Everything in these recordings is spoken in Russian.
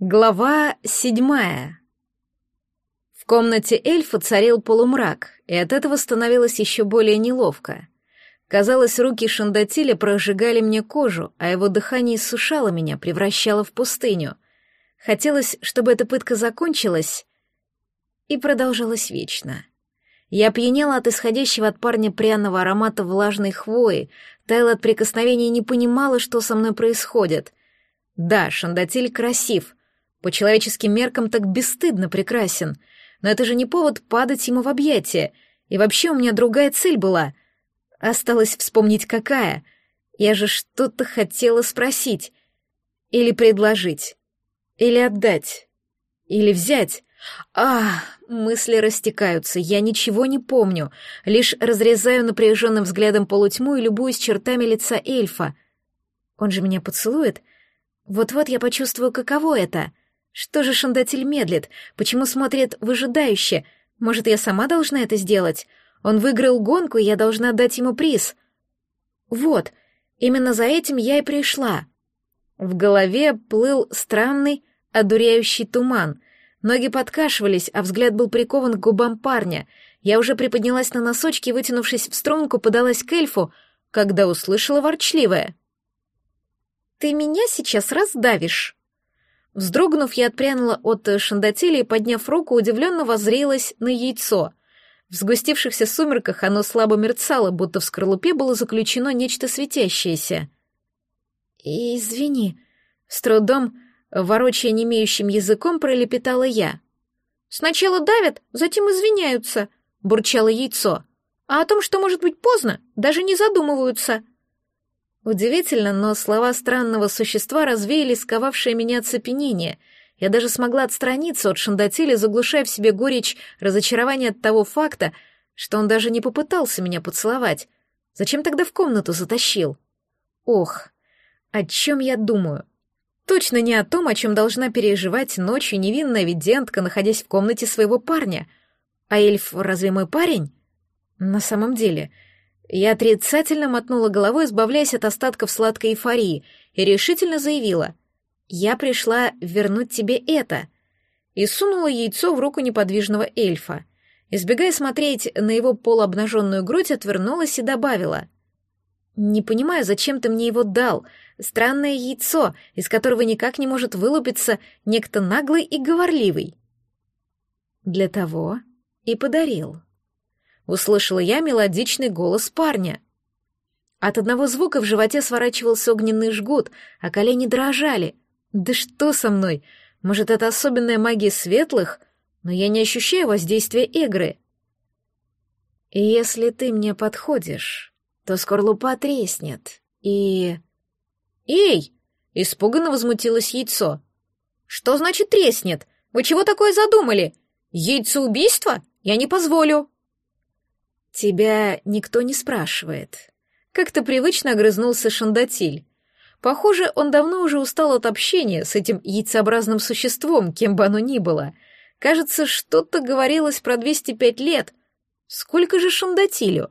Глава седьмая. В комнате эльфа царил полумрак, и от этого становилось еще более неловко. Казалось, руки Шандатиля прожигали мне кожу, а его дыхание иссушало меня, превращало в пустыню. Хотелось, чтобы эта пытка закончилась и продолжалась вечно. Я пьянела от исходящего от парня пряного аромата влажной хвои, таяла от прикосновений и не понимала, что со мной происходит. Да, Шандатиль красив — по человеческим меркам так бесстыдно прекрасен. Но это же не повод падать ему в объятия. И вообще у меня другая цель была. Осталось вспомнить, какая. Я же что-то хотела спросить. Или предложить. Или отдать. Или взять. А, мысли растекаются, я ничего не помню, лишь разрезаю напряженным взглядом полутьму и любуюсь чертами лица эльфа. Он же меня поцелует. Вот-вот я почувствую, каково это. Что же Шандатель медлит? Почему смотрит выжидающе? Может, я сама должна это сделать? Он выиграл гонку, и я должна дать ему приз. Вот, именно за этим я и пришла. В голове плыл странный, одуряющий туман. Ноги подкашивались, а взгляд был прикован к губам парня. Я уже приподнялась на носочки, вытянувшись в струнку, подалась к эльфу, когда услышала ворчливое. «Ты меня сейчас раздавишь!» Вздрогнув, я отпрянула от шандатили и, подняв руку, удивленно воззрелась на яйцо. В сгустившихся сумерках оно слабо мерцало, будто в скорлупе было заключено нечто светящееся. «Извини», — с трудом, ворочая немеющим языком, пролепетала я. «Сначала давят, затем извиняются», — бурчало яйцо. «А о том, что может быть поздно, даже не задумываются». Удивительно, но слова странного существа развеяли сковавшее меня оцепенение. Я даже смогла отстраниться от Шандатили, заглушая в себе горечь разочарования от того факта, что он даже не попытался меня поцеловать. Зачем тогда в комнату затащил? Ох, о чем я думаю? Точно не о том, о чем должна переживать ночью невинная видентка, находясь в комнате своего парня. А эльф разве мой парень? На самом деле, я отрицательно мотнула головой, избавляясь от остатков сладкой эйфории, и решительно заявила «Я пришла вернуть тебе это», и сунула яйцо в руку неподвижного эльфа. Избегая смотреть на его полуобнаженную грудь, отвернулась и добавила «Не понимаю, зачем ты мне его дал? Странное яйцо, из которого никак не может вылупиться некто наглый и говорливый». «Для того и подарил», услышала я мелодичный голос парня. От одного звука в животе сворачивался огненный жгут, а колени дрожали. Да что со мной? Может, это особенная магия светлых? Но я не ощущаю воздействия игры. И если ты мне подходишь, то скорлупа треснет, и... «Эй!» — испуганно возмутилось яйцо. «Что значит треснет? Вы чего такое задумали? Яйцеубийство? Я не позволю!» «Тебя никто не спрашивает». Как-то привычно огрызнулся Шандатиль. Похоже, он давно уже устал от общения с этим яйцеобразным существом, кем бы оно ни было. Кажется, что-то говорилось про 205 лет. Сколько же Шандатилю?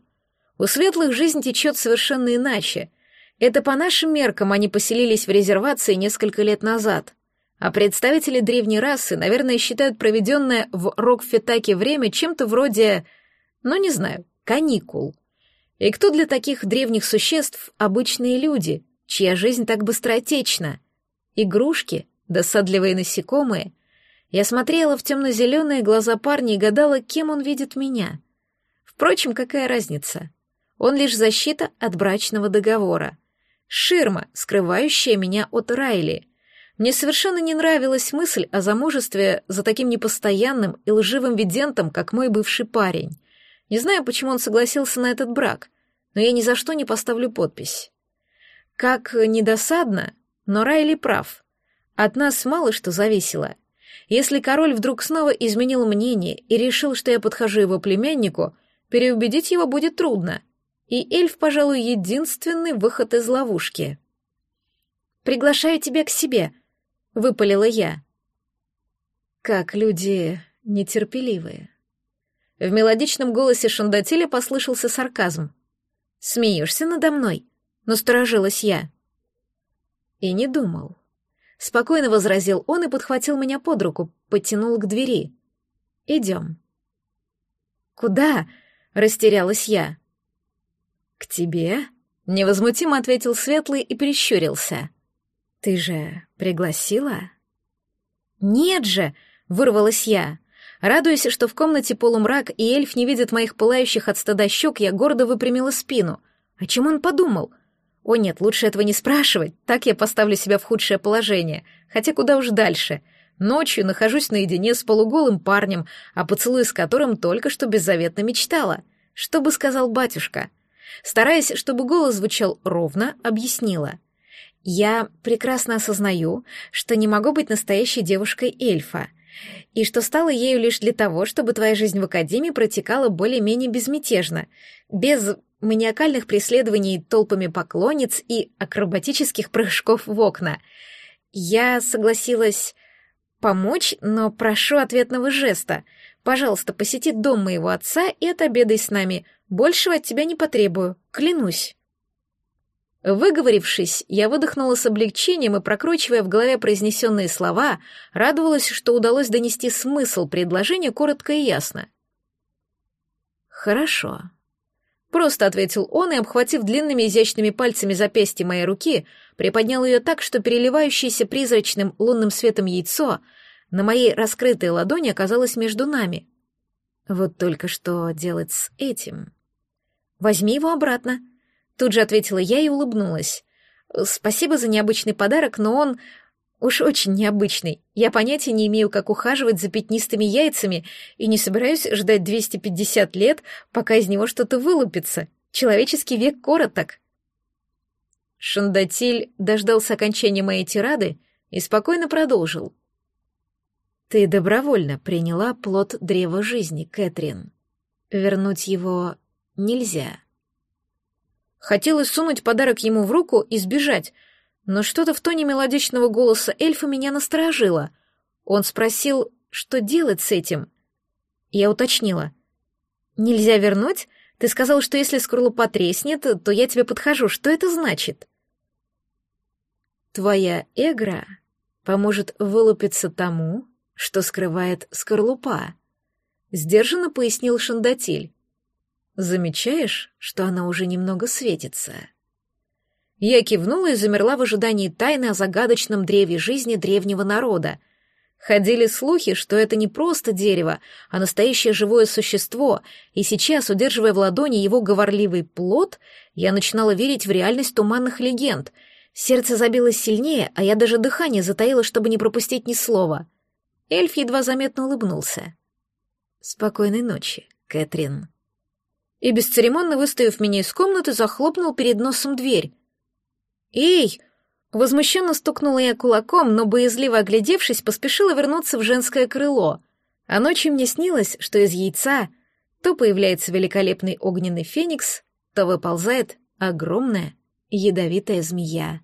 У светлых жизнь течет совершенно иначе. Это по нашим меркам они поселились в резервации несколько лет назад. А представители древней расы, наверное, считают проведенное в Рокфетаке время чем-то вроде... Ну, не знаю, каникул. И кто для таких древних существ обычные люди, чья жизнь так быстротечна? Игрушки, досадливые насекомые. Я смотрела в темно-зеленые глаза парня и гадала, кем он видит меня. Впрочем, какая разница? Он лишь защита от брачного договора. Ширма, скрывающая меня от Райли. Мне совершенно не нравилась мысль о замужестве за таким непостоянным и лживым видентом, как мой бывший парень. Не знаю, почему он согласился на этот брак, но я ни за что не поставлю подпись. Как недосадно, но Райли прав. От нас мало что зависело. Если король вдруг снова изменил мнение и решил, что я подхожу его племяннику, переубедить его будет трудно. И эльф, пожалуй, единственный выход из ловушки. «Приглашаю тебя к себе», — выпалила я. Как люди нетерпеливые. В мелодичном голосе Шандатиля послышался сарказм. «Смеешься надо мной?» — насторожилась я. И не думал. — спокойно возразил он и подхватил меня под руку, подтянул к двери. «Идем». «Куда?» — растерялась я. «К тебе?» — невозмутимо ответил Светлый и прищурился. «Ты же пригласила?» «Нет же!» — вырвалась я. Радуясь, что в комнате полумрак и эльф не видит моих пылающих от стыда щек, я гордо выпрямила спину. О чем он подумал? О нет, лучше этого не спрашивать, так я поставлю себя в худшее положение. Хотя куда уж дальше. Ночью нахожусь наедине с полуголым парнем, о поцелуе с которым только что беззаветно мечтала. Что бы сказал батюшка? Стараясь, чтобы голос звучал ровно, объяснила. Я прекрасно осознаю, что не могу быть настоящей девушкой эльфа и что стала ею лишь для того, чтобы твоя жизнь в Академии протекала более-менее безмятежно, без маниакальных преследований толпами поклонниц и акробатических прыжков в окна. Я согласилась помочь, но прошу ответного жеста. Пожалуйста, посети дом моего отца и отобедай с нами. Большего от тебя не потребую, клянусь. Выговорившись, я выдохнула с облегчением и, прокручивая в голове произнесенные слова, радовалась, что удалось донести смысл предложения коротко и ясно. «Хорошо», — просто ответил он и, обхватив длинными изящными пальцами запястье моей руки, приподнял ее так, что переливающееся призрачным лунным светом яйцо на моей раскрытой ладони оказалось между нами. Вот только что делать с этим? «Возьми его обратно», — Тут же ответила я и улыбнулась. Спасибо за необычный подарок, но он уж очень необычный. Я понятия не имею, как ухаживать за пятнистыми яйцами и не собираюсь ждать 250 лет, пока из него что-то вылупится. Человеческий век короток. Шандатиль дождался окончания моей тирады и спокойно продолжил. «Ты добровольно приняла плод древа жизни, Кэтрин. Вернуть его нельзя». Хотелось сунуть подарок ему в руку и сбежать, но что-то в тоне мелодичного голоса эльфа меня насторожило. Он спросил, что делать с этим. Я уточнила. «Нельзя вернуть? Ты сказал, что если скорлупа треснет, то я тебе подхожу. Что это значит?» «Твоя эгра поможет вылупиться тому, что скрывает скорлупа», — сдержанно пояснил Шандатиль. Замечаешь, что она уже немного светится?» Я кивнула и замерла в ожидании тайны о загадочном древе жизни древнего народа. Ходили слухи, что это не просто дерево, а настоящее живое существо, и сейчас, удерживая в ладони его говорливый плод, я начинала верить в реальность туманных легенд. Сердце забилось сильнее, а я даже дыхание затаила, чтобы не пропустить ни слова. Эльф едва заметно улыбнулся. «Спокойной ночи, Кэтрин» и, бесцеремонно выставив меня из комнаты, захлопнул перед носом дверь. «Эй!» Возмущенно стукнула я кулаком, но, боязливо оглядевшись, поспешила вернуться в женское крыло. А ночью мне снилось, что из яйца то появляется великолепный огненный феникс, то выползает огромная ядовитая змея.